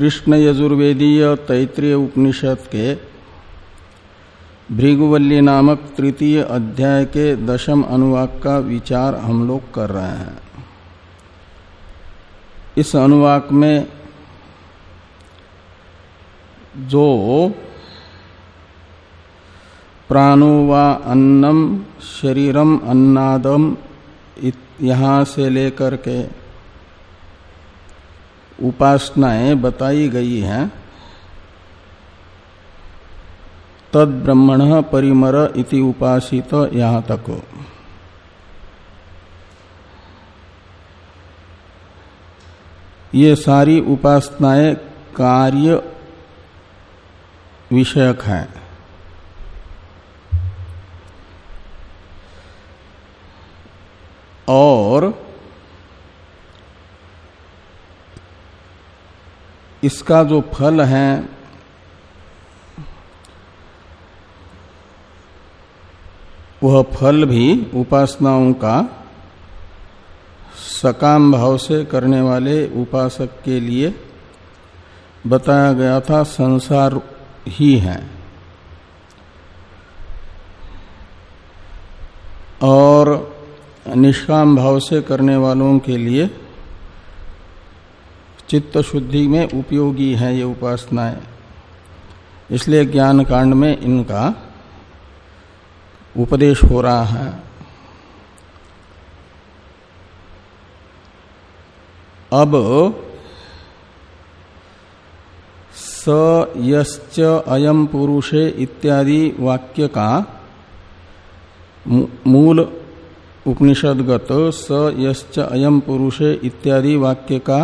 कृष्ण यजुर्वेदीय तैतृय उपनिषद के भृगुवल्ली नामक तृतीय अध्याय के दशम अनुवाक का विचार हम लोग कर रहे हैं। इस अनुवाक में जो प्राणो व अन्नम, शरीरम अन्नादम यहाँ से लेकर के उपासनाएँ बताई गई हैं। तद ब्रह्मण परिमर इति उपासित यहाँ तक। ये सारी उपासनाएँ कार्य विषयक हैं। और इसका जो फल है, वह फल भी उपासनाओं का सकाम भाव से करने वाले उपासक के लिए बताया गया था, संसार ही है। और निष्काम भाव से करने वालों के लिए चित्त शुद्धि में उपयोगी है ये उपासनाएँ। इसलिए ज्ञान कांड में इनका उपदेश हो रहा है। अब स यश्च अयम पुरुषे इत्यादि वाक्य का मूल उपनिषदगत स यश्च अयम पुरुषे इत्यादि वाक्य का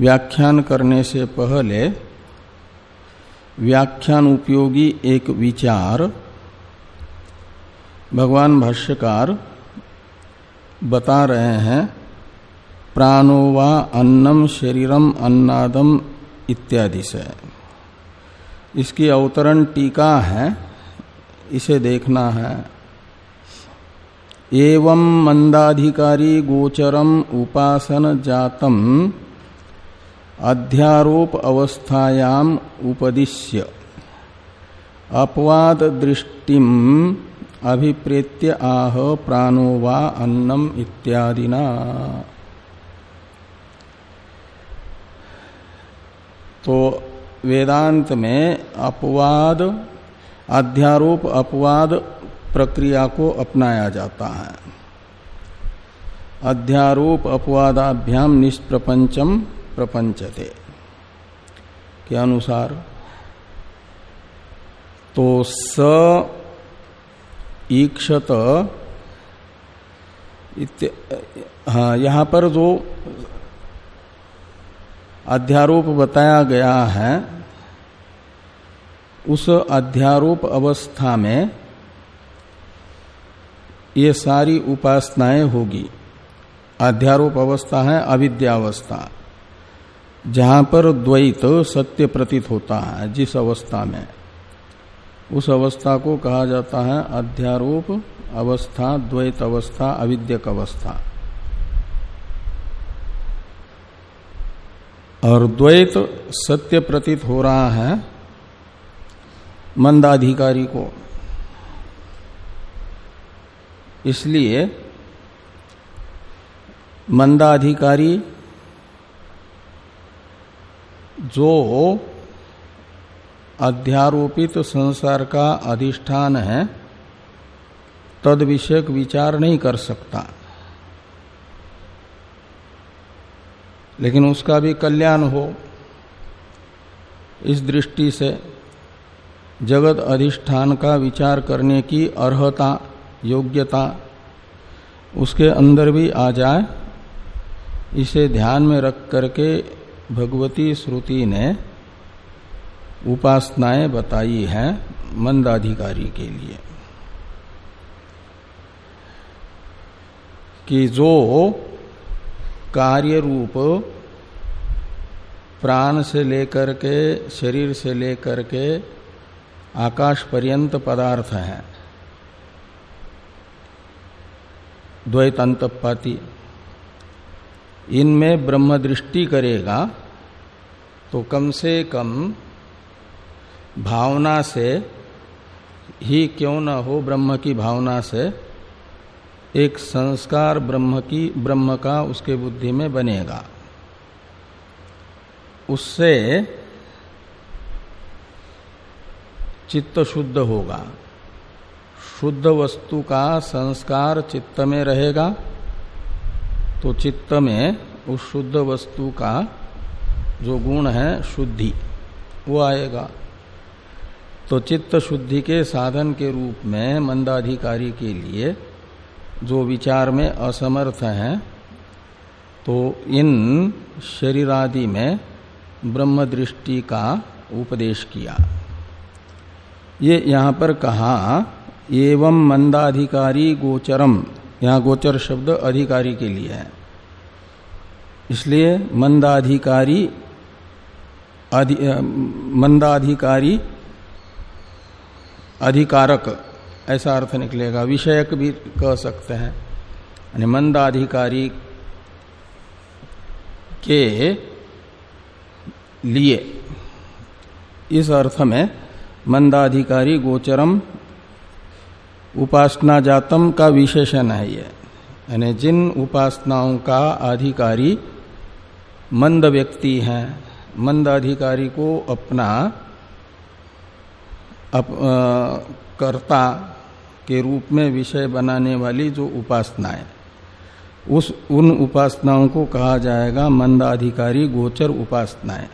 व्याख्यान करने से पहले व्याख्यान उपयोगी एक विचार, भगवान भाष्यकार बता रहे हैं, प्राणो वा अन्नम शरीरम अन्नादम इत्यादि से। इसकी अवतरण टीका है, इसे देखना है। एवं मंदाधिकारी गोचरम उपासन जातम अध्यारोप अवस्थायाम उपदिश्य। अपवाद दृष्टिम अभिप्रेत्य आह प्राणो वा अन्नम इत्यादिना। तो वेदांत में अपवाद, अध्यारोप अपवाद प्रक्रिया को अपनाया जाता है। अध्यारोप अपवादाभ्याम निष्प्रपंचम प्रपंचते। के अनुसार तो स ईक्षत हाँ यहाँ पर जो अध्यारोप बताया गया है, उस अध्यारोप अवस्था में ये सारी उपासनाएँ होगी। अध्यारोप अवस्था है, अविद्यावस्था। जहाँ पर द्वैत सत्य प्रतीत होता है, जिस अवस्था में। उस अवस्था को कहा जाता है अध्यारोप अवस्था, द्वैत अवस्था, अविद्यक अवस्था। और द्वैत सत्य प्रतीत हो रहा है मंदाधिकारी को। इसलिए मंदाधिकारी जो अध्यारोपित संसार का अधिष्ठान है, तद विषयक विचार नहीं कर सकता। लेकिन उसका भी कल्याण हो। इस दृष्टि से जगत अधिष्ठान का विचार करने की अर्हता, योग्यता उसके अंदर भी आ जाए, इसे ध्यान में रख करके भगवती श्रुति ने उपासनाएँ बताई हैं मंदाधिकारी के लिए कि जो कार्य रूप प्राण से लेकर के, शरीर से लेकर के आकाश पर्यंत पदार्थ हैं द्वैत अंतपाती इनमें ब्रह्म दृष्टि करेगा तो कम से कम भावना से ही क्यों न हो ब्रह्म की भावना से, एक संस्कार ब्रह्म की, ब्रह्म का उसके बुद्धि में बनेगा। उससे चित्त शुद्ध होगा। शुद्ध वस्तु का संस्कार चित्त में रहेगा। तो चित्त में उस शुद्ध वस्तु का जो गुण है शुद्धि, वो आएगा। तो चित्त शुद्धि के साधन के रूप में मंदाधिकारी के लिए जो विचार में असमर्थ हैं तो इन शरीरादि में ब्रह्म दृष्टि का उपदेश किया। ये यहाँ पर कहा, एवं मंदाधिकारी गोचरम। यहाँ गोचर शब्द अधिकारी के लिए है। इसलिए मंदाधिकारी अधि, मंदाधिकारी अधिकारक ऐसा अर्थ निकलेगा। विषयक भी कह सकते हैं। यानी मंदाधिकारी के लिए इस अर्थ में मंदाधिकारी गोचरम उपासना जातम का विशेषण है ये। यानी जिन उपासनाओं का अधिकारी मंद व्यक्ति हैं मंद अधिकारी को अपना अप, आ, कर्ता के रूप में विषय बनाने वाली जो उपासनाएँ उस उन उपासनाओं को कहा जाएगा मंदाधिकारी गोचर उपासनाएँ।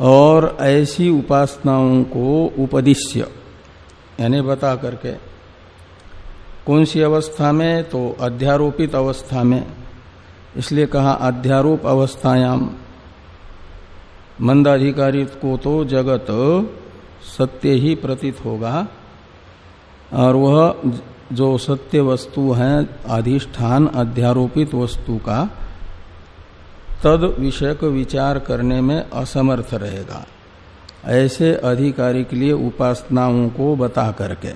और ऐसी उपासनाओं को उपदिश्य, यानी बता करके, कौन सी अवस्था में? तो अध्यारोपित अवस्था में। इसलिए कहा अध्यारोप अवस्थायाम। मंदाधिकारी को तो जगत सत्य ही प्रतीत होगा, और वह जो सत्य वस्तु है, अधिष्ठान अध्यारोपित वस्तु का तद विषय को विचार करने में असमर्थ रहेगा। ऐसे अधिकारी के लिए उपासनाओं को बता करके।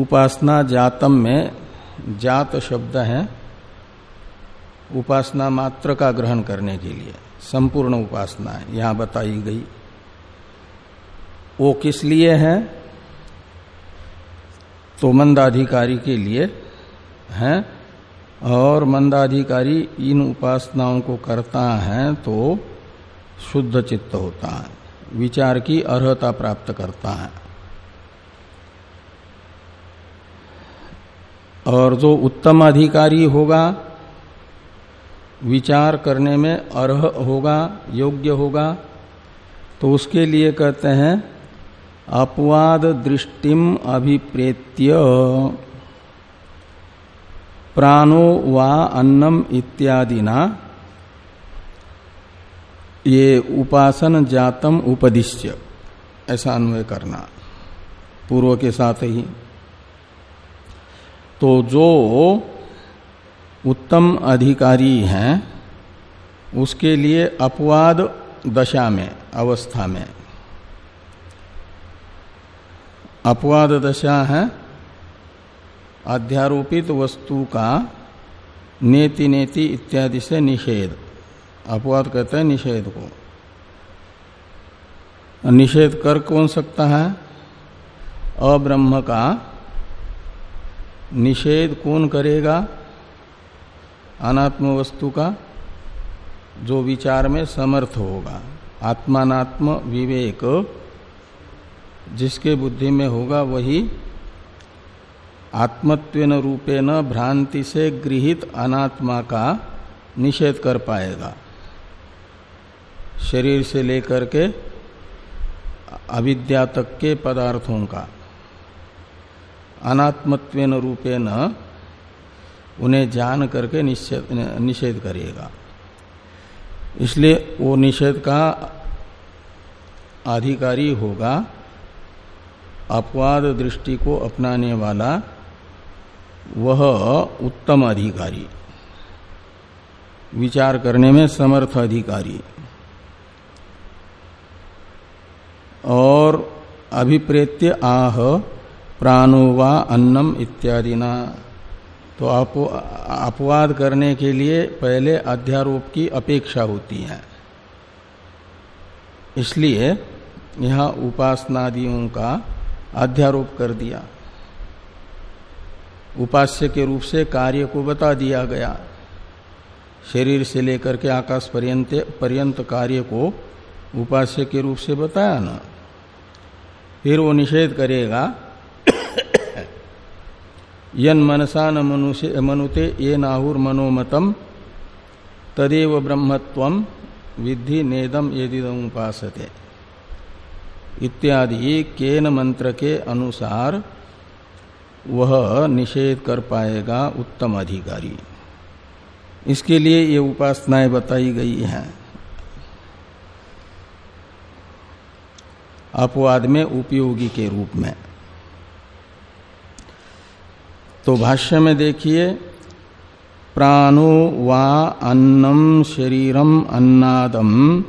उपासना जातम में जात शब्द है। उपासना मात्र का ग्रहण करने के लिए। संपूर्ण उपासना है, यहाँ बताई गई। वो किस लिए है? तो मंदाधिकारी के लिए है। और मंदाधिकारी इन उपासनाओं को करता है तो शुद्ध चित्त होता है, विचार की अर्हता प्राप्त करता है। और जो उत्तम अधिकारी होगा, विचार करने में अर्ह होगा, योग्य होगा तो उसके लिए कहते हैं, अपवाद दृष्टिम अभिप्रेत्य। प्राणो वा अन्नम इत्यादि ना ये उपासन जातम उपदिश्य। ऐसा अन्वय करना। पूर्व के साथ ही। तो जो उत्तम अधिकारी हैं, उसके लिए अपवाद दशा में, अवस्था में। अपवाद दशा है अध्यारोपित वस्तु का नेति नेति इत्यादि से निषेध। अपवाद कहते हैं निषेध को। निषेध कर कौन सकता है? अब्रह्म का निषेध कौन करेगा? अनात्म वस्तु का जो विचार में समर्थ होगा। आत्मात्म विवेक जिसके बुद्धि में होगा वही आत्मत्वेन रूपेण भ्रांति से गृहित अनात्मा का निषेध कर पाएगा। शरीर से लेकर के अविद्या तक के पदार्थों का। अनात्मत्वेन रूपेण उन्हें जान करके निषेध करेगा इसलिए वो निषेध का अधिकारी होगा। अपवाद दृष्टि को अपनाने वाला वह उत्तम अधिकारी। विचार करने में समर्थ अधिकारी। और अभिप्रेत्य आह प्राणो वा अन्नम इत्यादि ना तो अपवाद करने के लिए पहले अध्यारोप की अपेक्षा होती है। इसलिए यहाँ उपासनादियों का अध्यारोप कर दिया। उपास्य के रूप से कार्य को बता दिया गया। शरीर से लेकर के आकाश पर्यंत पर्यंत कार्य को उपास्य के रूप से बताया ना। फिर वो निषेध करेगा, यन मनसा न मनुष्य, मनुते ये नाहुर मनोमतम, तदेव ब्रह्मत्व विधि नेदम यदिदम उपासते। इत्यादि केन मंत्र के अनुसार वह निषेध कर पाएगा उत्तम अधिकारी। इसके लिए ये उपासनाएँ बताई गई हैं। अपवाद में उपयोगी के रूप में। तो भाष्य में देखिए, प्राणो वा अन्नम शरीरम अन्नादम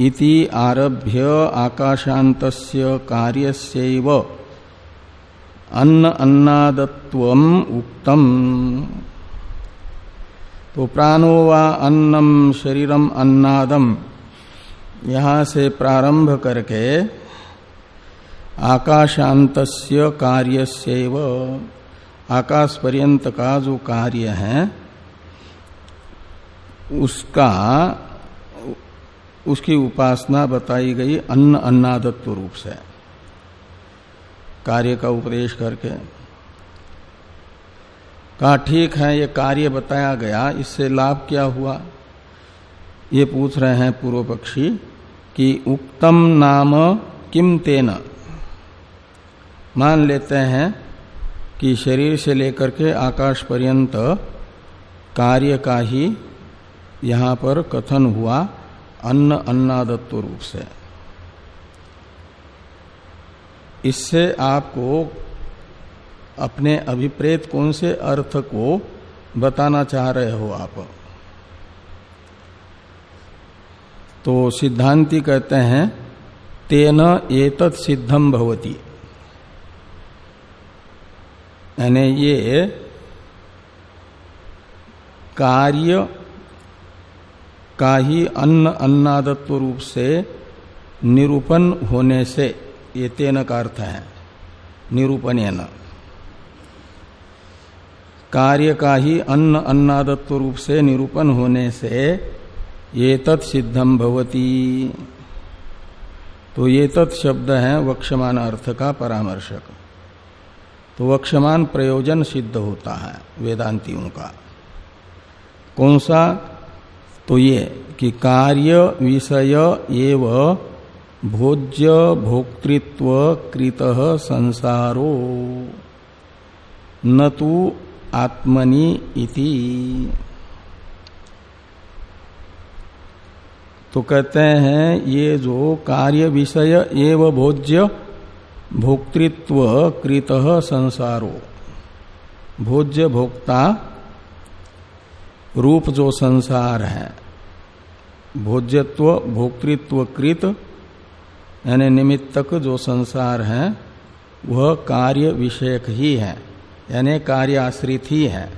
इति आरभ्य आकाशान्तस्य कार्यस्यैव अन्न अन्नादत्व उक्तम। तो प्राणो व अन्नम शरीरम अन्नादम। यहाँ से प्रारंभ करके आकाशांतस्य कार्यस्यव। आकाश पर्यंत का जो कार्य है, उसका, उसकी उपासना बताई गई अन्न अन्नादत्व रूप से। कार्य का उपदेश करके। कहा, ठीक है, ये कार्य बताया गया, इससे लाभ क्या हुआ? ये पूछ रहे हैं पूर्व पक्षी कि, उक्तम नाम किम तेन? मान लेते हैं कि शरीर से लेकर के आकाश पर्यंत कार्य का ही यहाँ पर कथन हुआ अन्न अन्नादत्व रूप से। इससे आपको अपने अभिप्रेत कौन से अर्थ को बताना चाह रहे हो आप? तो सिद्धांति कहते हैं, तेन एतत् सिद्धम भवती। यानी ये कार्य का ही अन्न अन्नादत्व रूप से निरूपण होने से ये तेन का अर्थ है। निरूपण कार्य का ही अन्न अन्नादत्व रूप से निरूपण होने से ये तत्सिद्धम भवती। तो ये तत् शब्द है वक्षमान अर्थ का परामर्शक। तो वक्षमान प्रयोजन सिद्ध होता है वेदांतियों का। कौन सा? तो ये कि कार्य, विषय एवं भोज्य भोक्तृत्व कृत संसारो। न तो आत्मनि इति। तो कहते हैं, ये जो कार्य विषय एवं भोज्य भोक्तृत्व कृत संसारो। भोज्य भोक्ता रूप जो संसार है, भोज्यत्व, भोक्तृत्व कृत यानी निमित्तक जो संसार है, वह कार्य विषयक ही है, यानी कार्य आश्रित ही है।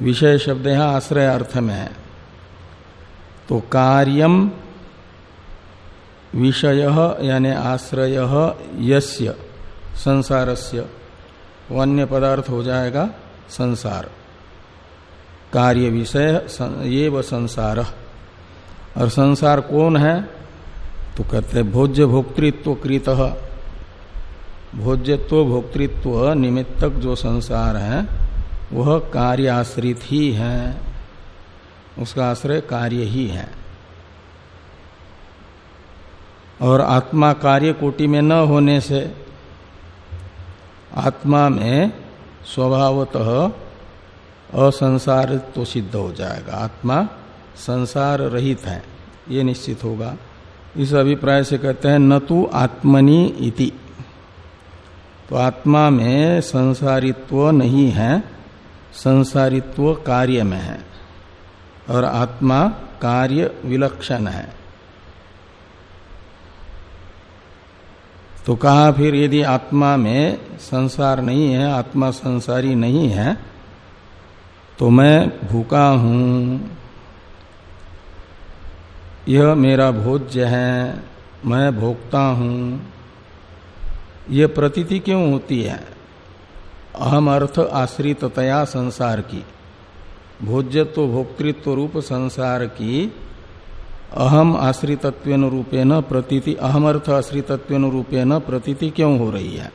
विषय शब्द यहाँ आश्रय अर्थ में है। तो कार्यम विषय, यानी आश्रय, यस्य, संसारस्य अन्य पदार्थ हो जाएगा, संसार। कार्य विषय ये व संसार। और संसार कौन है? तो कहते हैं, भोज्य भोक्तृत्व कृत भोज्यत्व भोक्तृत्व निमित्तक जो संसार है, वह कार्य आश्रित ही है। उसका आश्रय कार्य ही है। और आत्मा कार्य कोटि में न होने से आत्मा में स्वभावतः असंसार तो सिद्ध हो जाएगा। आत्मा संसार रहित है, ये निश्चित होगा। इस अभिप्राय से कहते हैं, न तो आत्मनि इति। तो आत्मा में संसारित्व नहीं है, संसारित्व कार्य में है, और आत्मा कार्य विलक्षण है। तो कहा फिर, यदि आत्मा में संसार नहीं है, आत्मा संसारी नहीं है तो मैं भूखा हूँ। यह मेरा भोज्य है, मैं भोगता हूँ। यह प्रतीति क्यों होती है? अहम अर्थ आश्रिततया संसार की। भोज्यत्व भोक्तृत्व रूप संसार की। अहम आश्रितत्व रूपेण प्रतीति, अहम अर्थ आश्रितत्व रूपेण प्रतीति क्यों हो रही है?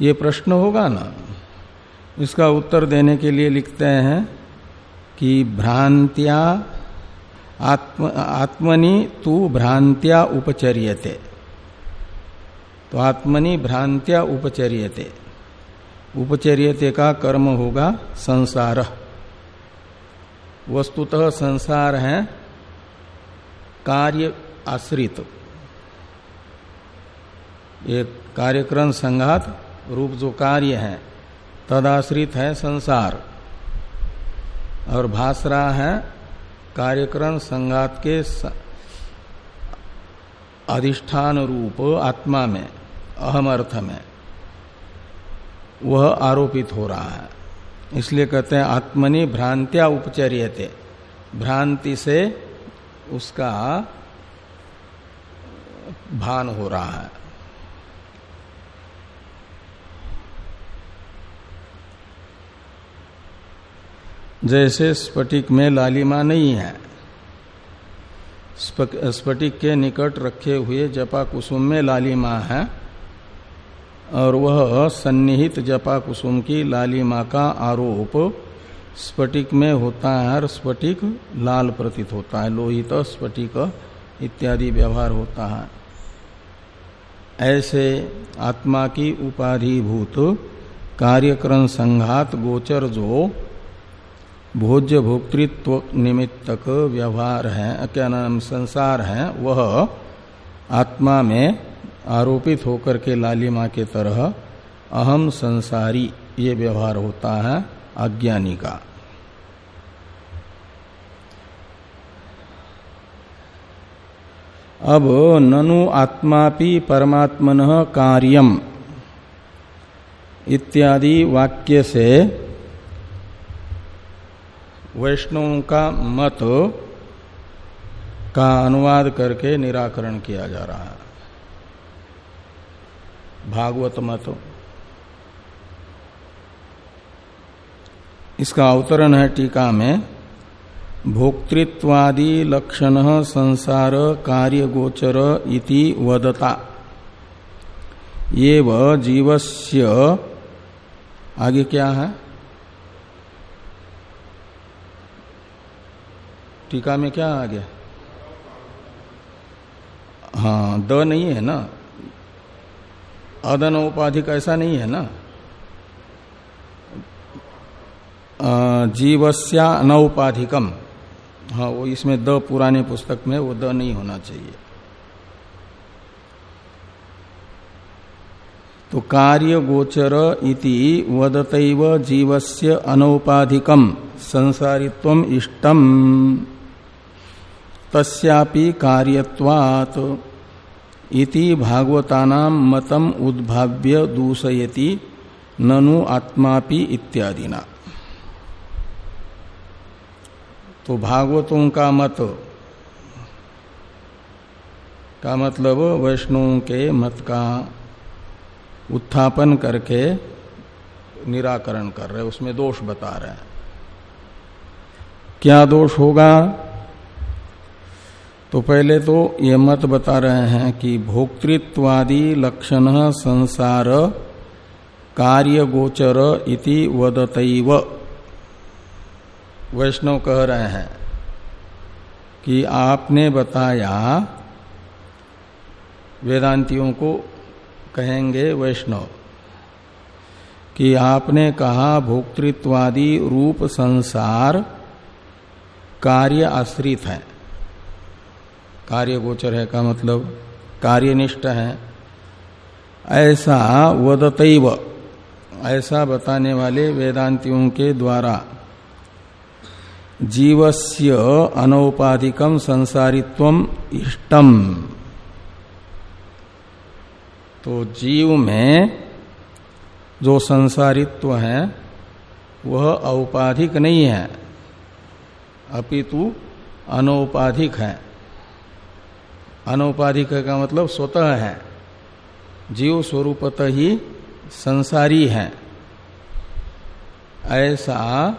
ये प्रश्न होगा ना? इसका उत्तर देने के लिए लिखते हैं कि भ्रांत्या आत्म, आत्मनि तू भ्रांत्या उपचर्यते। तो आत्मनि भ्रांत्या उपचर्यते। उपचर्यते का कर्म होगा संसार। वस्तुतः संसार है कार्य आश्रित। एक कार्यक्रम संघात रूप जो कार्य है, तदाश्रित है संसार। और भाष रहा है कार्यक्रम संघात के अधिष्ठान रूप आत्मा में, अहम अर्थ में। वह आरोपित हो रहा है। इसलिए कहते हैं, आत्मनि भ्रांत्या उपचर्यते। भ्रांति से उसका भान हो रहा है। जैसे स्फटिक में लालिमा नहीं है। स्फटिक के निकट रखे हुए जपा कुसुम में लालिमा है और वह सन्निहित जपा कुसुम की लालिमा का आरोप स्फटिक में होता है और स्फटिक लाल प्रतीत होता है। लोहित स्फटिक इत्यादि व्यवहार होता है। ऐसे आत्मा की उपाधिभूत कार्यक्रम संघात गोचर जो भोज्य भोक्तृत्व निमित्तक व्यवहार है, क्या नाम संसार है, वह आत्मा में आरोपित होकर के लालिमा के तरह अहम संसारी ये व्यवहार होता है अज्ञानी का अब ननु आत्मापि परमात्मन कार्यम इत्यादि वाक्य से वैष्णव का मत का अनुवाद करके निराकरण किया जा रहा है। भागवत मत। इसका अवतरण है टीका में, भोक्तृत्वादि लक्षण संसार कार्य गोचर इति वदता। ये जीवस्य, आगे क्या है? टीका में क्या आ गया? हाँ द नहीं है ना? अदन उपाधिक ऐसा नहीं है ना? जीवस्या अनौपाधिकम। हाँ वो इसमें द पुराने पुस्तक में वो द नहीं होना चाहिए। तो कार्य गोचर इति वदत जीवस्य अनौपाधिकम संसारित्व इष्टम। तस्यापि कार्यत्वात् इति भागवतानाम मतम उद्भाव्य दूषयति ननु आत्मापि इत्यादिना। तो भागवतों का मत, का मतलब वैष्णवों के मत का उत्थापन करके निराकरण कर रहे उसमें दोष बता रहे हैं। क्या दोष होगा? तो पहले तो ये मत बता रहे हैं कि भोक्तृत्वादि लक्षण संसार कार्य गोचर इति वदतैव। वैष्णव कह रहे हैं कि आपने बताया, वेदांतियों को कहेंगे वैष्णव, कि आपने कहा भोक्तृत्वादि रूप संसार कार्य आश्रित है। कार्य गोचर है का मतलब? कार्यनिष्ठ है। ऐसा वदतैव, ऐसा बताने वाले वेदांतियों के द्वारा। जीवस्य अनौपाधिकम संसारित्व इष्टम। तो जीव में जो संसारित्व है, वह औपाधिक नहीं है, अपितु अनौपाधिक है। अनौपाधिक का मतलब स्वतः है। जीव स्वरूपत ही संसारी है। ऐसा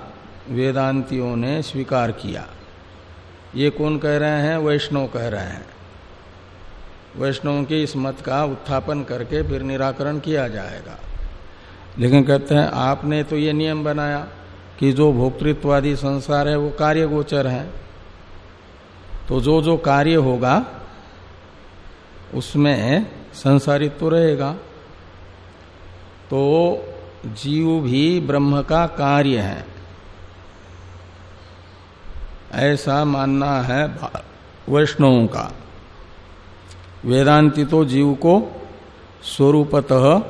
वेदांतियों ने स्वीकार किया। ये कौन कह रहे हैं? वैष्णव कह रहे हैं। वैष्णव के इस मत का उत्थापन करके फिर निराकरण किया जाएगा। लेकिन कहते हैं, आपने तो ये नियम बनाया कि जो भोक्तृत्वादी संसार है, वो कार्य गोचर है। तो जो जो कार्य होगा उसमें संसारित्व तो रहेगा। तो जीव भी ब्रह्म का कार्य है। ऐसा मानना है वैष्णवों का। वेदांति तो जीव को स्वरूपतः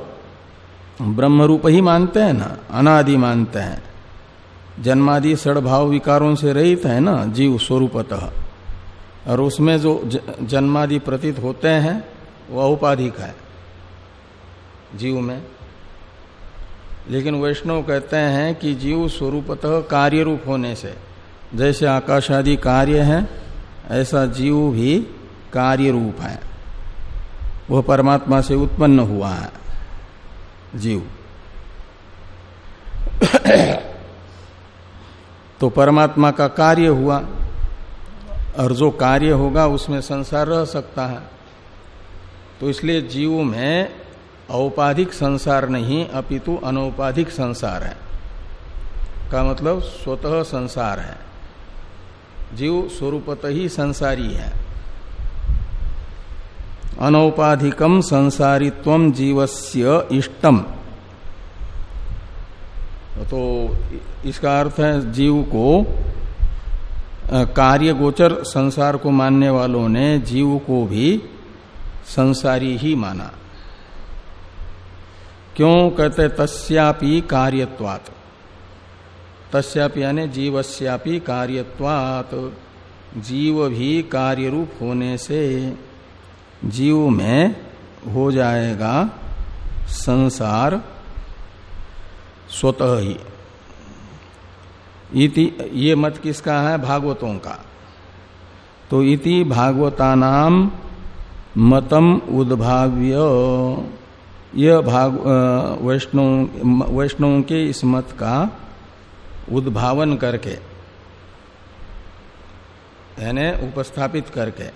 ब्रह्म रूप ही मानते हैं ना, अनादि मानते हैं। जन्मादि सड़भाव विकारों से रहित है ना, जीव स्वरूपतः। और उसमें जो जन्मादि प्रतीत होते हैं वो औपाधिक है, जीव में। लेकिन वैष्णव कहते हैं कि जीव स्वरूपतः कार्य रूप होने से, जैसे आकाश आदि कार्य है, ऐसा जीव भी कार्य रूप है। वह परमात्मा से उत्पन्न हुआ है, जीव। तो परमात्मा का कार्य हुआ। और जो कार्य होगा उसमें संसार रह सकता है। तो इसलिए जीव में औपाधिक संसार नहीं, अपितु अनौपाधिक संसार है। का मतलब स्वतः संसार है। जीव स्वरूपत ही संसारी है। अनौपाधिकम संसारित्व जीवस्य इष्टम। तो इसका अर्थ है जीव को कार्य गोचर संसार को मानने वालों ने जीव को भी संसारी ही माना। क्यों कहते तस्यापि कार्यत्वात्। तस्यापि यानी जीवस्यापि कार्यत्वात्। जीव भी कार्य रूप होने से जीव में हो जाएगा संसार स्वतः ही। इति, ये मत किसका है? भागवतों का। तो इति भागवता नाम मतम उद्भाव्य। यह भाग वैष्णव वैष्णव के इस मत का उद्भावन करके, यानी उपस्थापित करके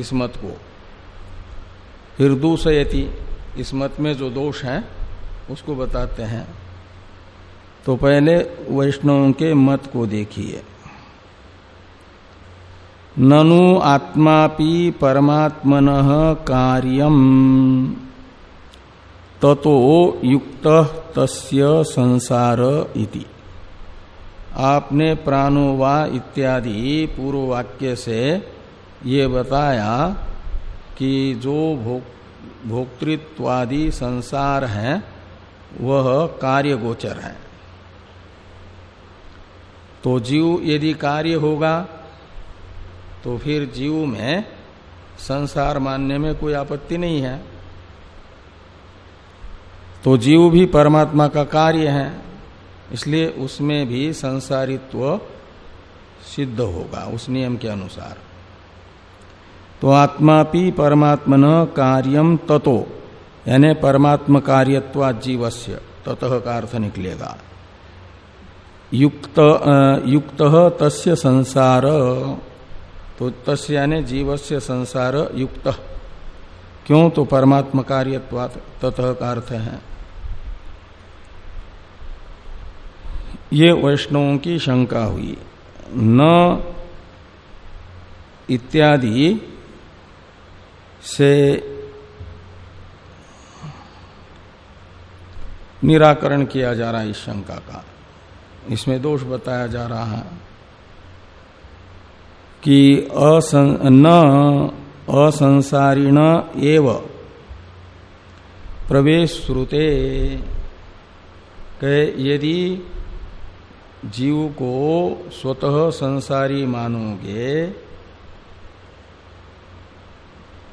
इस मत को। फिर दूसयति इस मत में जो दोष है, उसको बताते हैं। तो पहले वैष्णव के मत को देखिए। ननु आत्मापि परमात्मन कार्यम। ततो युक्त तस्य संसार इति। आपने प्राणोवा इत्यादि पूर्व वाक्य से ये बताया कि जो भोक्तृत्वादि संसार है, वह कार्य गोचर है। तो जीव यदि कार्य होगा तो फिर जीव में संसार मानने में कोई आपत्ति नहीं है। तो जीव भी परमात्मा का कार्य है, इसलिए उसमें भी संसारित्व सिद्ध होगा, उस नियम के अनुसार। तो आत्मापि परमात्मन कार्यम ततो, यानी परमात्म कार्यत्वा जीवस्य ततः का अर्थ निकलेगा। युक्त युक्त तस्य संसार। तो तस् यानी जीव से संसार युक्त। क्यों? तो परमात्म कार्यत्वात, ततः का अर्थ है। ये वैष्णवों की शंका हुई। न इत्यादि से निराकरण किया जा रहा है इस शंका का। इसमें दोष बताया जा रहा है कि असं, न असंसारिण एव प्रवेश श्रुते के यदि जीव को स्वतः संसारी मानोगे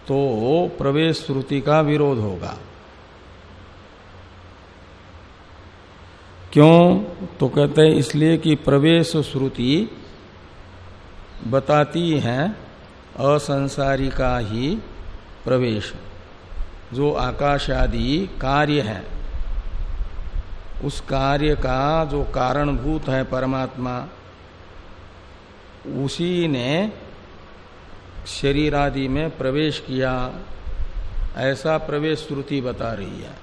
तो प्रवेश श्रुति का विरोध होगा। क्यों? तो कहते हैं, इसलिए कि प्रवेश श्रुति बताती है असंसारी का ही प्रवेश। जो आकाश आदि कार्य है, उस कार्य का जो कारणभूत है परमात्मा, उसी ने शरीर आदि में प्रवेश किया। ऐसा प्रवेश श्रुति बता रही है।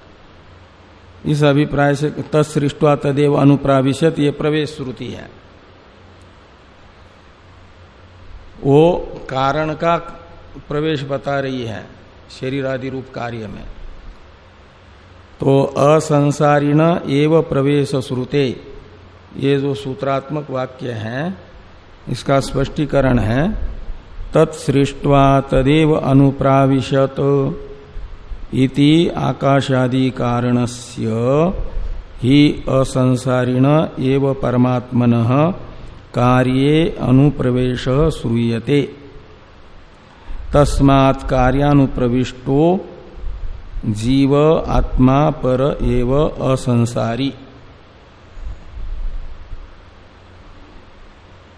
इस अभिप्राय से तत्सृष्टवा तदेव अनुप्राविशत, ये प्रवेश श्रुति है। वो कारण का प्रवेश बता रही है शरीर आदि रूप कार्य में। तो असंसारिण एव प्रवेश श्रुते, ये जो सूत्रात्मक वाक्य है, इसका स्पष्टीकरण है, तत्सृष्टवा तदेव अनुप्राविशत। इति आकाशादि कारणस्य ही असंसारिण एव परमात्मन कार्ये अनुप्रवेश श्रूयते। तस्मात् कार्यानुप्रविष्टो जीव, आत्मा, पर एव असंसारी।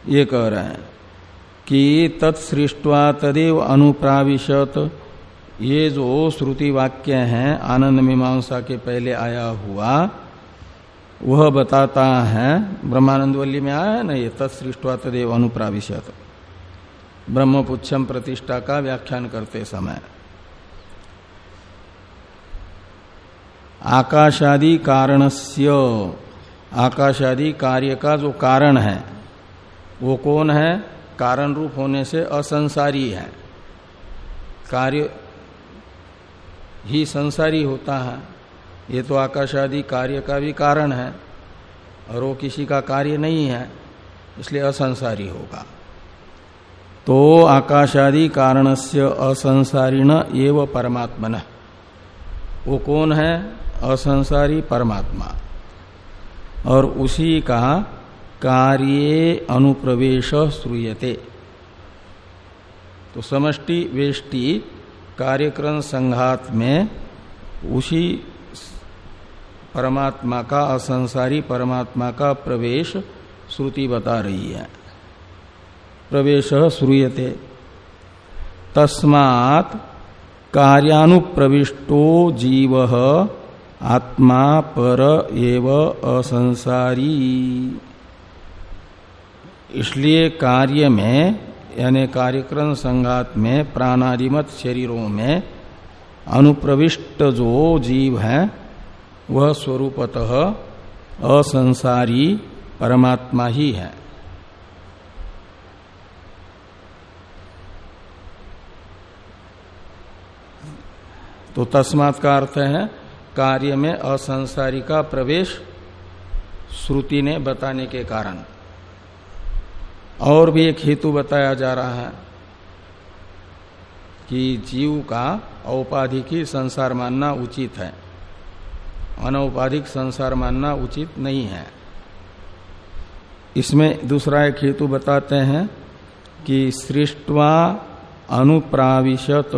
ये कह रहे हैं कि तत्सृष्टवा तदेव अनुप्राविशत ये जो श्रुति वाक्य हैं, आनंद मीमांसा के पहले आया हुआ, वह बताता है ब्रह्मानंद वल्ली में आया है ना ये? तत्सृष्टवा तदेव अनुप्राविशत। ब्रह्मपुच्छम प्रतिष्ठा का व्याख्यान करते समय। आकाशादि कारणस्य, आकाशादि कार्य का जो कारण है, वो कौन है? कारण रूप होने से असंसारी है। कार्य ही संसारी होता है। ये तो आकाश आदि कार्य का भी कारण है और वो किसी का कार्य नहीं है, इसलिए असंसारी होगा। तो आकाश आदि कारण से असंसारी न एव परमात्मन। वो कौन है? असंसारी परमात्मा। और उसी का कार्य अनुप्रवेश श्रूयते। तो समष्टि वेष्टि कार्यक्रम संघात में उसी परमात्मा का, असंसारी परमात्मा का प्रवेश श्रुति बता रही है। प्रवेश श्रूयते। तस्मात् कार्यानुप्रविष्टो जीव आत्मा पर एव असंसारी। इसलिए कार्य में यानी कार्यक्रम संघात में, प्राणादिमत शरीरों में अनुप्रविष्ट जो जीव है, वह स्वरूपतः असंसारी परमात्मा ही है। तो तस्मात का अर्थ है, कार्य में असंसारी का प्रवेश श्रुति ने बताने के कारण। और भी एक हेतु बताया जा रहा है कि जीव का औपाधिक संसार मानना उचित है। अनौपाधिक संसार मानना उचित नहीं है। इसमें दूसरा एक हेतु बताते हैं कि सृष्टवा अनुप्राविशत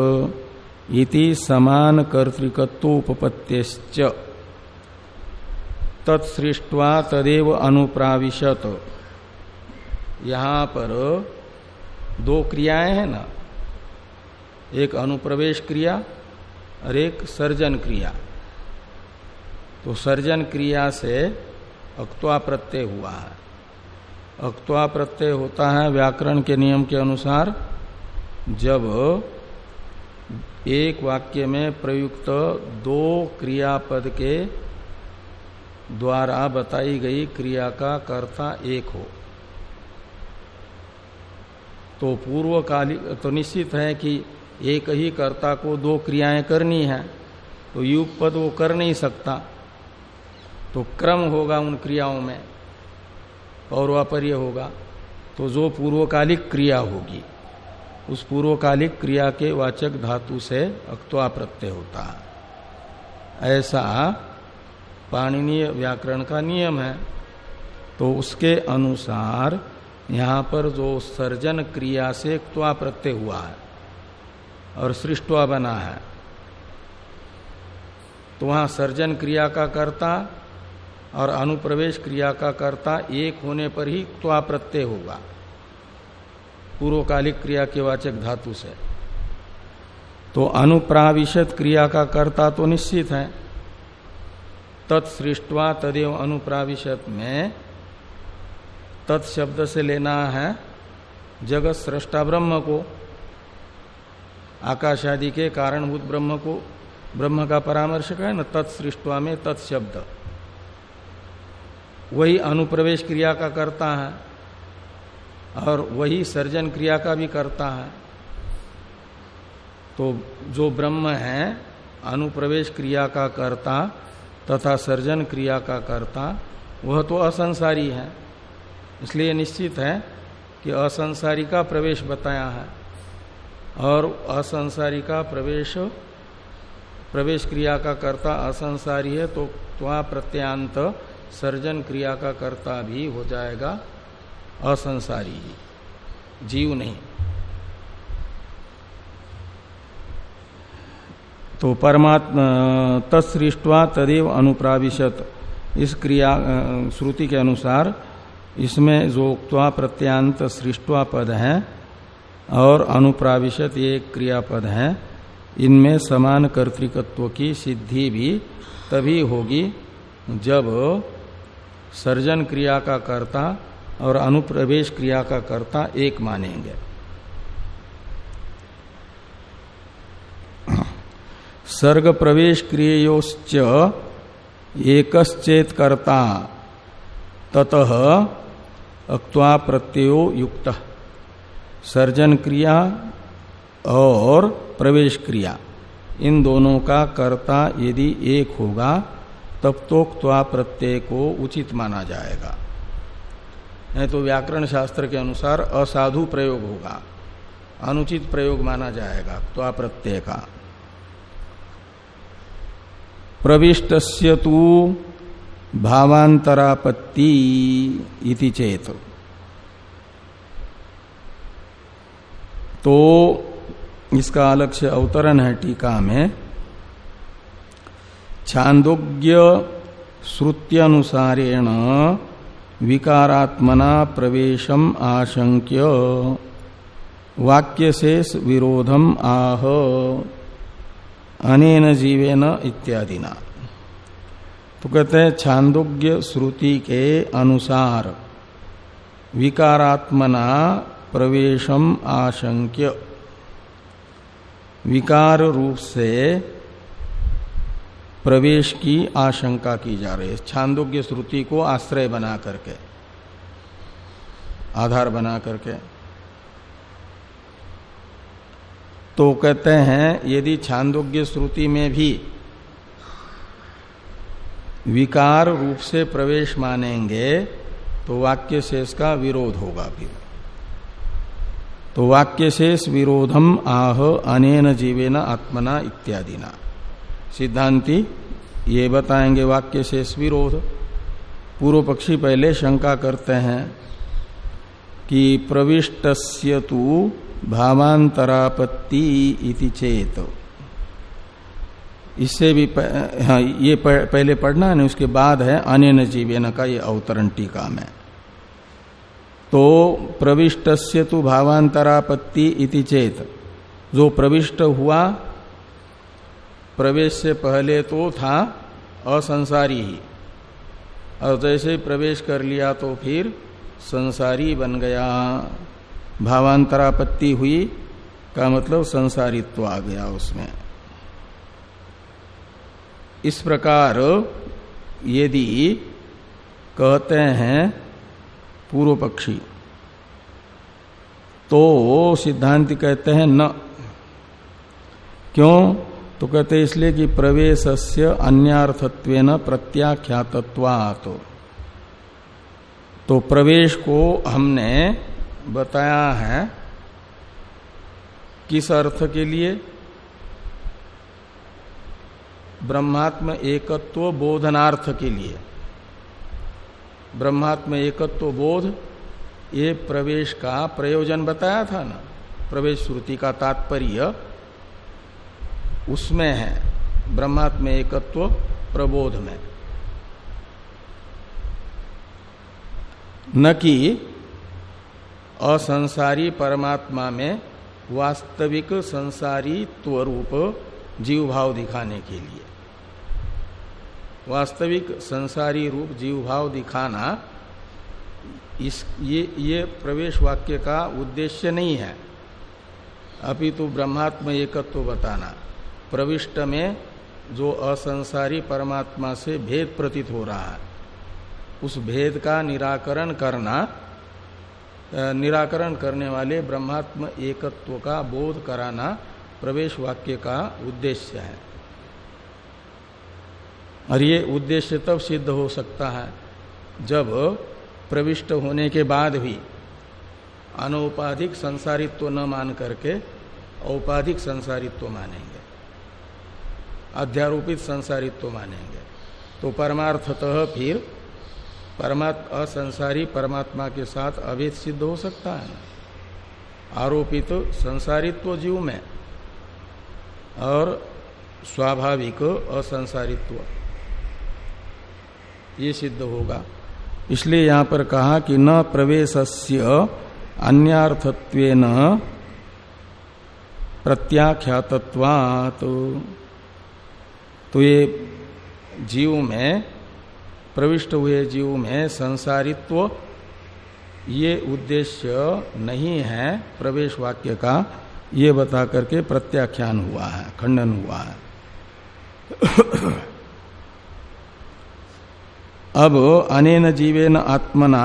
इति समान कर्तृकत्वोपत्त्यश्च तत्सृष्टवा तदेव अनुप्राविशत। यहाँ पर दो क्रियाएँ हैं ना। एक अनुप्रवेश क्रिया और एक सर्जन क्रिया। तो सर्जन क्रिया से अक्वा प्रत्यय हुआ है। अक्वा प्रत्यय होता है व्याकरण के नियम के अनुसार, जब एक वाक्य में प्रयुक्त दो क्रियापद के द्वारा बताई गई क्रिया का कर्ता एक हो। तो पूर्वकालिक तो निश्चित है कि एक ही कर्ता को दो क्रियाएँ करनी है तो युग पद वो कर नहीं सकता। तो क्रम होगा उन क्रियाओं में और पौर्वापर्य होगा। तो जो पूर्वकालिक क्रिया होगी, उस पूर्वकालिक क्रिया के वाचक धातु से अक्वा प्रत्यय होता है। ऐसा पाणनीय व्याकरण का नियम है। तो उसके अनुसार यहाँ पर जो सर्जन क्रिया से क्वा प्रत्यय हुआ है और सृष्टवा बना है। तो वहाँ सर्जन क्रिया का कर्ता और अनुप्रवेश क्रिया का कर्ता एक होने पर ही क्वा प्रत्यय होगा। पूर्वकालिक क्रिया के वाचक धातु से। तो अनुप्राविशत क्रिया का कर्ता तो निश्चित है। तत्सृष्टवा तदेव अनुप्राविशत में तत्शब्द से लेना है जगत सृष्टा ब्रह्म को आकाश आदि के कारणभूत ब्रह्म को, ब्रह्म का परामर्शक है न तत्सृष्टवा में तत्शब्द। वही अनुप्रवेश क्रिया का करता है और वही सर्जन क्रिया का भी करता है। तो जो ब्रह्म है, अनुप्रवेश क्रिया का करता तथा सर्जन क्रिया का करता, वह तो असंसारी है। इसलिए निश्चित है कि असंसारी का प्रवेश बताया है। और असंसारी का प्रवेश प्रवेश क्रिया का कर्ता असंसारी है तो त्वा प्रत्यांत सर्जन क्रिया का कर्ता भी हो जाएगा असंसारी जीव नहीं। तो परमात्मा, तत्सृष्टवा तदेव अनुप्राविशत। इस क्रिया श्रुति के अनुसार इसमें जो उक्वा प्रत्यांत सृष्टवा पद है और अनुप्राविशत ये क्रियापद है। इनमें समान कर्तिकत्व की सिद्धि भी तभी होगी जब सर्जन क्रिया का कर्ता और अनुप्रवेश क्रिया का कर्ता एक मानेंगे। सर्ग प्रवेश क्रियोश्च एकश्चेत कर्ता ततः अक्वा प्रत्ययो युक्त। सर्जन क्रिया और प्रवेश क्रिया। इन दोनों का कर्ता यदि एक होगा, तब तो क्वा प्रत्यय को उचित माना जाएगा। नहीं तो व्याकरण शास्त्र के अनुसार असाधु प्रयोग होगा। अनुचित प्रयोग माना जाएगा त्वा प्रत्यय का। प्रविष्ट तु भावांतरापत्ति इति चेत। तो इसका से अवतरण है टीका में। छांदोग्य श्रुत्यनुसारेण विकारात्मना प्रवेशम आशंक्य वाक्य शेष विरोधम आह। अनेन जीवेन इत्यादि ना तो कहते हैं छांदोग्य श्रुति के अनुसार, विकारात्मना प्रवेशम आशंक्य। विकार रूप से प्रवेश की आशंका की जा रही है। छांदोग्य श्रुति को आश्रय बना करके, आधार बना करके। तो कहते हैं, यदि छांदोग्य श्रुति में भी विकार रूप से प्रवेश मानेंगे तो वाक्य शेष का विरोध होगा फिर तो वाक्य शेष विरोधम आह अनेन जीवेन आत्मना इत्यादि ना सिद्धांति, ये बताएँगे वाक्य शेष विरोध। पूर्व पक्षी पहले शंका करते हैं कि प्रविष्ट तु भावांतरापत्ति इति चेत। इससे भी प, हाँ ये प, पहले पढ़ना है ना उसके बाद है अन्य जीवेन का ये अवतरण टीका में। तो प्रविष्ट से तो भावांतरापत्ति इति चेत। जो प्रविष्ट हुआ प्रवेश से पहले तो था असंसारी ही। और जैसे प्रवेश कर लिया तो फिर संसारी बन गया। भावांतरापत्ति हुई का मतलब संसारित्व आ गया उसमें। इस प्रकार यदि कहते हैं पूर्व पक्षी तो सिद्धांत कहते हैं न। क्यों? तो कहते इसलिए कि प्रवेश से अन्यार्थत्व प्रत्याख्यातत्वात्। तो प्रवेश को हमने बताया है किस अर्थ के लिए? ब्रह्मात्म एकत्व बोधनार्थ के लिए। ब्रह्मात्म एकत्व बोध, ये प्रवेश का प्रयोजन बताया था ना, प्रवेश श्रुति का तात्पर्य उसमें है, ब्रह्मात्म एकत्व प्रबोध में। न कि असंसारी परमात्मा में वास्तविक संसारी त्वरूप जीव भाव दिखाने के लिए। वास्तविक संसारी रूप जीव भाव दिखाना इस, ये ये प्रवेश वाक्य का उद्देश्य नहीं है। अपितु ब्रह्मात्म एकत्व बताना, प्रविष्ट में जो असंसारी परमात्मा से भेद प्रतीत हो रहा है, उस भेद का निराकरण करना निराकरण करने वाले ब्रह्मात्म एकत्व का बोध कराना प्रवेश वाक्य का उद्देश्य है। और ये उद्देश्य तब सिद्ध हो सकता है जब प्रविष्ट होने के बाद भी अनौपाधिक संसारित्व न मान करके औपाधिक संसारित्व मानेंगे, अध्यारोपित संसारित्व मानेंगे। तो परमार्थतः फिर परमात्मा असंसारी परमात्मा के साथ अभेद सिद्ध हो सकता है आरोपित तो संसारित्व जीव में और स्वाभाविक असंसारित्व। ये सिद्ध होगा। इसलिए यहाँ पर कहा कि न प्रवेशस्य अन्यार्थत्व प्रत्याख्यातत्वात्। तो ये जीव में, प्रविष्ट हुए जीव में संसारित्व, ये उद्देश्य नहीं है प्रवेश वाक्य का। ये बता करके प्रत्याख्यान हुआ है, खंडन हुआ है। अब अनेन जीवेन आत्मना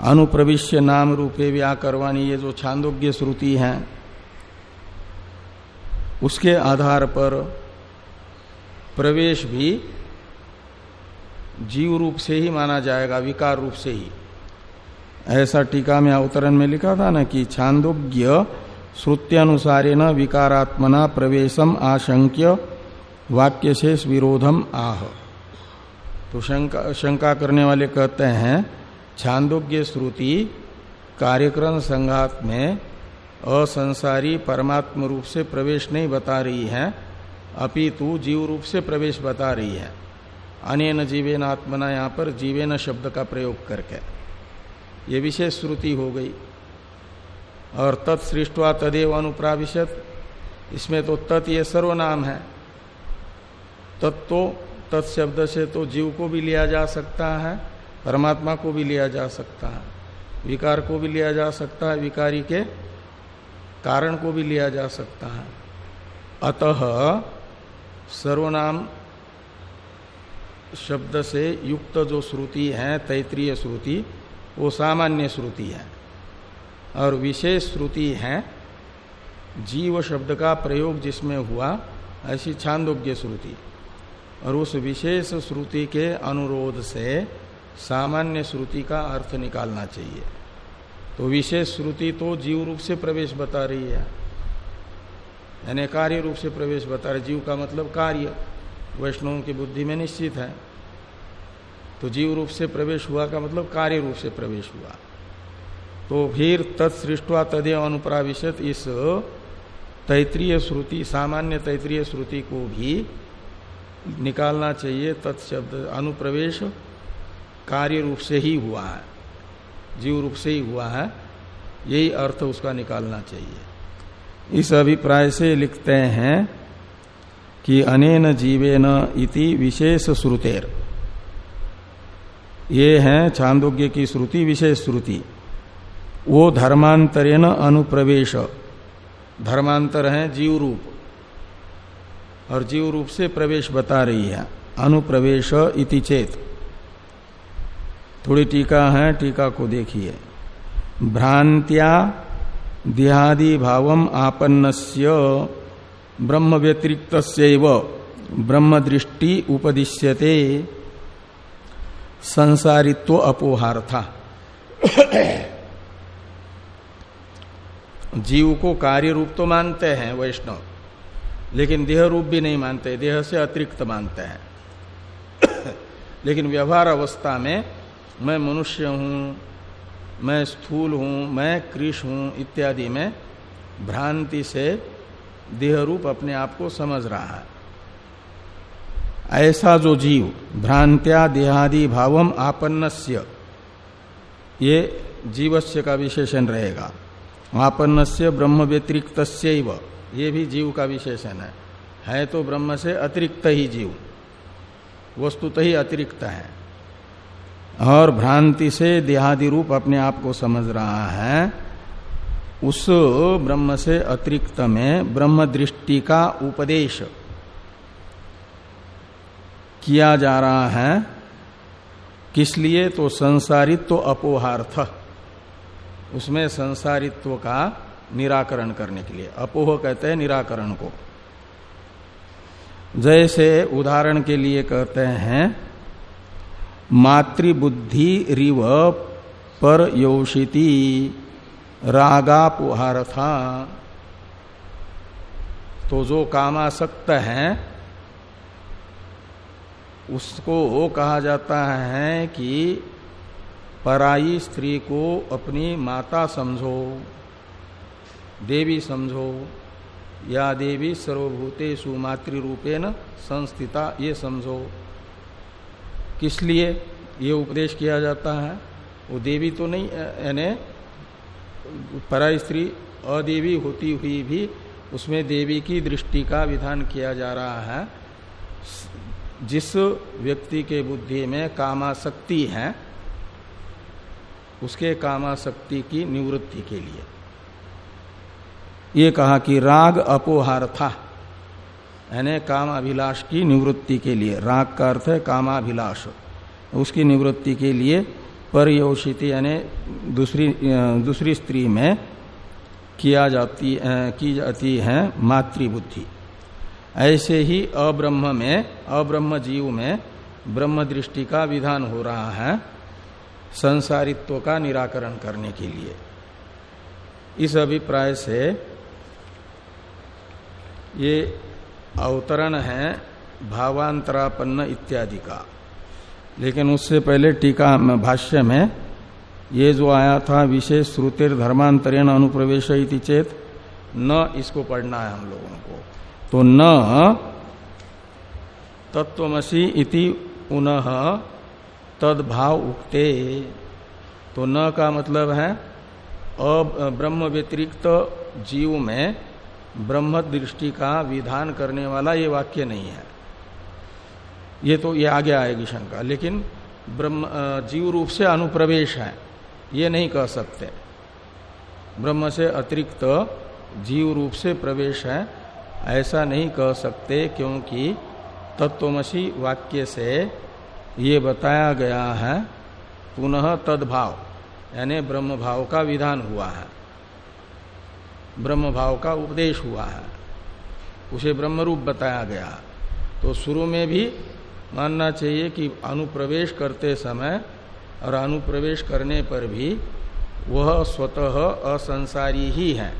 अनुप्रविश्य नाम रूपे व्याकरवाणी, ये जो छांदोग्य श्रुति है, उसके आधार पर प्रवेश भी जीव रूप से ही माना जाएगा, विकार रूप से ही। ऐसा टीका में अवतरण में लिखा था ना कि छांदोग्य श्रुत्यानुसारे न विकारात्मना प्रवेशम आशंक्य वाक्य शेष विरोधम आह। तो शंका शंका करने वाले कहते हैं, छांदोग्य श्रुति कार्यक्रम संघात में असंसारी परमात्म रूप से प्रवेश नहीं बता रही है, अपितु जीव रूप से प्रवेश बता रही है। अनेन जीवेन आत्मना यहाँ पर जीवेन शब्द का प्रयोग करके। ये विशेष श्रुति हो गई। और तत्सृष्टवा तदेव अनुप्राविशत। इसमें तो तत् ये सर्वनाम है। तत्तो तत्शब्द से तो जीव को भी लिया जा सकता है, परमात्मा को भी लिया जा सकता है, विकार को भी लिया जा सकता है, विकारी के कारण को भी लिया जा सकता है। अतः सर्वनाम शब्द से युक्त जो श्रुति है, तैतरीय श्रुति, वो सामान्य श्रुति है। और विशेष श्रुति है, जीव शब्द का प्रयोग जिसमें हुआ, ऐसी छांदोग्य श्रुति। और उस विशेष श्रुति के अनुरोध से सामान्य श्रुति का अर्थ निकालना चाहिए। तो विशेष श्रुति तो जीव रूप से प्रवेश बता रही है। यानी कार्य रूप से प्रवेश बता रही जीव का मतलब कार्य, वैष्णवों की बुद्धि में निश्चित है। तो जीव रूप से प्रवेश हुआ का मतलब कार्य रूप से प्रवेश हुआ। तो फिर तत्सृष्टवा तदेव अनुप्राविशत इस तैतरीय श्रुति, सामान्य तैतरीय श्रुति को भी निकालना चाहिए, तत्शब्द अनुप्रवेश कार्य रूप से ही हुआ है, जीव रूप से ही हुआ है, यही अर्थ उसका निकालना चाहिए। इस अभिप्राय से लिखते हैं कि अनेन जीवेन इति विशेष श्रुतेर। ये है छांदोग्य की श्रुति, विशेष श्रुति। वो धर्मांतरेण अनुप्रवेश। धर्मांतर है जीव रूप और जीव रूप से प्रवेश बता रही है। अनुप्रवेश इति चेत। थोड़ी टीका है, टीका को देखिए। भ्रांत्या देहादि भावम आपन्नस्य ब्रह्म व्यतिरिक्त ब्रह्म दृष्टि उपदिश्यते। संसारित्व अपोहार था जीव को कार्य रूप तो मानते हैं वैष्णव। लेकिन देह रूप भी नहीं मानते, देह से अतिरिक्त मानते हैं। लेकिन व्यवहार अवस्था में मैं मनुष्य हूँ, मैं स्थूल हूँ, मैं कृष हूँ इत्यादि में भ्रांति से देह रूप अपने आप को समझ रहा है। ऐसा जो जीव, भ्रांत्या देहादि भावम आपन्नस्य, ये जीवस्य का विशेषण रहेगा। आपन्नस्य ब्रह्म व्यतिरिक्त ये भी जीव का विशेषण है। है तो ब्रह्म से अतिरिक्त ही जीव। वस्तुत ही अतिरिक्त है। और भ्रांति से देहादि रूप अपने आप को समझ रहा है। उस ब्रह्म से अतिरिक्त में ब्रह्म दृष्टि का उपदेश किया जा रहा है। किस लिए? तो संसारित्व अपोहार्थ। उसमें संसारित्व का निराकरण करने के लिए। अपोह कहते हैं निराकरण को। जैसे उदाहरण के लिए कहते हैं, मातृबुद्धि रिव पर योषिति रागापुहारथा तो जो कामासक्त है, उसको वो कहा जाता है कि पराई स्त्री को अपनी माता समझो। देवी समझो। या देवी सर्वभूते सुमातृ रूपेण संस्थिता, ये समझो। किस लिए ये उपदेश किया जाता है? वो देवी तो नहीं यानी पराई स्त्री अदेवी होती हुई भी उसमें देवी की दृष्टि का विधान किया जा रहा है। जिस व्यक्ति के बुद्धि में कामाशक्ति है, उसके कामाशक्ति की निवृत्ति के लिए। ये कहा कि राग अपोहार था। यानी काम अभिलाष की निवृत्ति के लिए। राग का अर्थ है कामाभिलाष। उसकी निवृत्ति के लिए परयोषित यानी दूसरी दूसरी स्त्री में किया जाती की जाती है मातृबुद्धि। ऐसे ही अब्रह्म में, अब्रह्म जीव में ब्रह्म दृष्टि का विधान हो रहा है संसारित्व का निराकरण करने के लिए। इस अभिप्राय से ये अवतरण है भावांतरापन्न इत्यादि का। लेकिन उससे पहले टीका भाष्य में, ये जो आया था विशेष श्रुतिर धर्मांतरेण अनुप्रवेश चेत, न इसको पढ़ना है हम लोगों को। तो न तत्वमसी इति पुनः तदभाव उक्ते। तो न का मतलब है, अब ब्रह्म व्यतिरिक्त जीव में ब्रह्म दृष्टि का विधान करने वाला ये वाक्य नहीं है। ये तो ये आगे आएगी शंका, लेकिन ब्रह्म जीव रूप से अनुप्रवेश है, ये नहीं कह सकते। ब्रह्म से अतिरिक्त जीव रूप से प्रवेश है, ऐसा नहीं कह सकते, क्योंकि तत्वमसी वाक्य से ये बताया गया है, पुनः तद्भाव, यानी ब्रह्म भाव का विधान हुआ है। ब्रह्म भाव का उपदेश हुआ है। उसे ब्रह्म रूप बताया गया। तो शुरू में भी मानना चाहिए कि अनुप्रवेश करते समय और अनुप्रवेश करने पर भी वह स्वतः असंसारी ही है।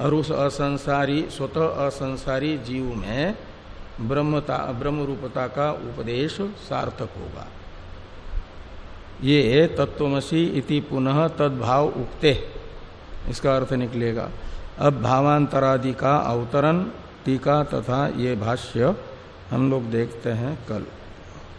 और उस असंसारी, स्वतः असंसारी जीव में ब्रह्मता ब्रह्म रूपता का उपदेश सार्थक होगा। ये तत्वमसी इति पुनः तद्भाव उक्ते। इसका अर्थ निकलेगा। अब भावांतरादि का अवतरण, टीका तथा ये भाष्य हम लोग देखते हैं कल।